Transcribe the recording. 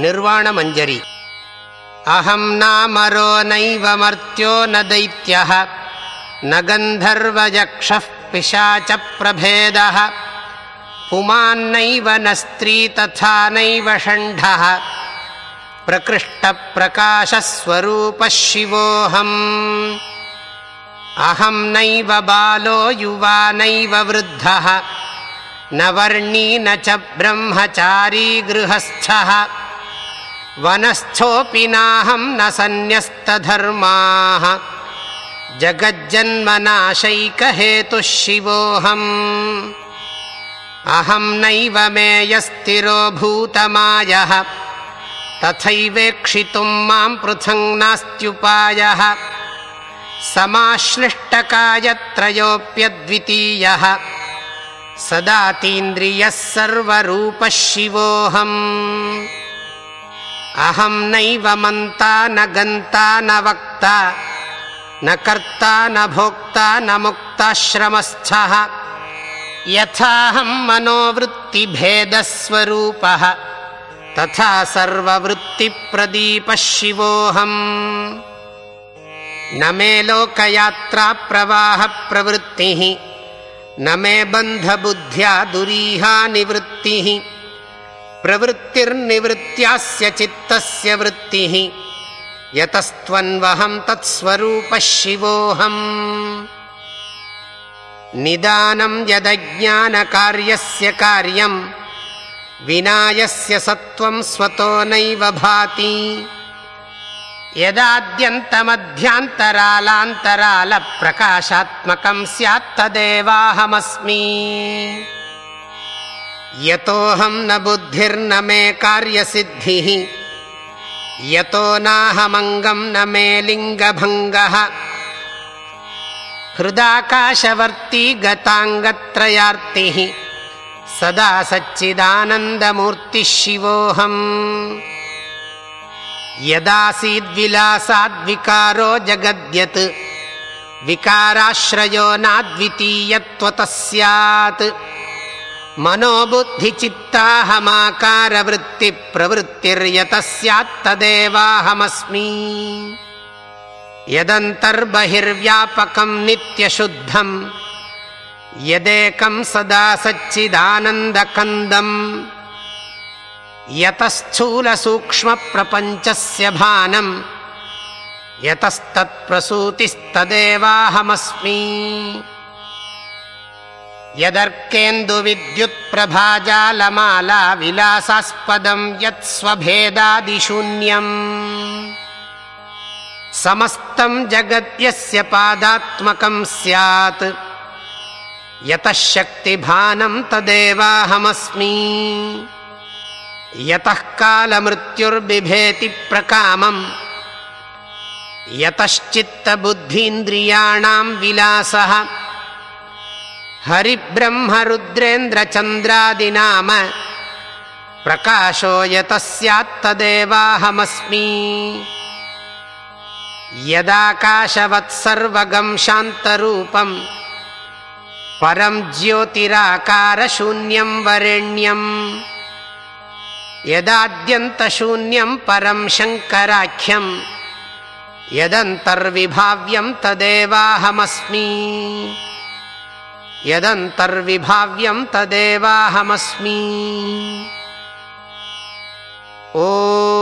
निर्वाणमञ्जरी। अहं नामरो नैव मर्त्यो न दैत्यः न गन्धर्वयक्षः पिशाचप्रभेदः पुमान्नैव न स्त्री तथा नैव षण्ढः। प्रकृष्टप्रकाशस्वरूपः शिवोऽहम् अहं नैव बालो युवा नैव वृद्धः न वर्णी न च ब्रह्मचारी गृहस्थः। वनस्थोऽपि नाहं न सन्न्यस्तधर्माः। जगज्जन्मनाशैकहेतुः शिवोऽहम् अहं नैव मेयस्थिरो भूतमायः। तथैवेक्षितुं मां पृथङ् नास्त्युपायः। समाश्लिष्टकायत्रयोऽप्यद्वितीयः सदातीन्द्रियः सर्वरूपः शिवोऽहम् अहं नैव मन्ता न गन्ता न वक्ता न कर्ता न भोक्ता न मुक्ताश्रमस्थः। यथाहं मनोवृत्तिभेदस्वरूपः तथा सर्ववृत्तिप्रदीपः शिवोऽहम् न मे लोकयात्राप्रवाहप्रवृत्तिः न मे बन्धबुद्ध्या दुरीहा निवृत्तिः। प्रवृत्तिर्निवृत्त्यास्य चित्तस्य वृत्तिः। यतस्त्वन्वहं तत्स्वरूपः शिवोऽहम् निदानं यदज्ञानकार्यस्य कार्यम् विनायस्य सत्त्वं स्वतो नैव भाति यदाद्यन्तमध्यान्तरालान्तरालप्रकाशात्मकं स्यात्तदेवाहमस्मि यतोऽहं न बुद्धिर्न मे कार्यसिद्धिः यतो नाहमङ्गं न मे लिङ्गभङ्गः। हृदाकाशवर्ती गताङ्गत्रयार्तिः सदा सच्चिदानन्दमूर्तिः शिवोऽहम् यदासीद्विलासाद्विकारो जगद्यत्। विकाराश्रयो नाद्वितीयत्वतः स्यात् मनोबुद्धिचित्ताहमाकारवृत्तिप्रवृत्तिर्यतः स्यात्तदेवाहमस्मि यदन्तर्बहिर्व्यापकं नित्यशुद्धम्। यदेकं सदा सच्चिदानन्दकन्दम् यतस्थूलसूक्ष्मप्रपञ्चस्य भानम्। यतस्तत्प्रसूतिस्तदेवाहमस्मि। यदर्केन्दुविद्युत्प्रभाजालमाला विलासास्पदं यत्स्वभेदादिशून्यम्। समस्तं जगद्यस्य पादात्मकं स्यात्। यतः शक्तिभानं तदेवाहमस्मि यतः कालमृत्युर्बिभेति प्रकामम्। यतश्चित्तबुद्धीन्द्रियाणां विलासः। हरिब्रह्मरुद्रेन्द्रचन्द्रादिनाम। प्रकाशो यतः स्यात्तदेवाहमस्मि यदाकाशवत्सर्वगं शान्तरूपम् परं ज्योतिराकारशून्यं वरेण्यम् यदाद्यन्तशून्यं परं शङ्कराख्यम् यदन्तर्विभाव्यं तदेवाहमस्मि। यदन्तर्विभाव्यं तदेवाहमस्मि। ओ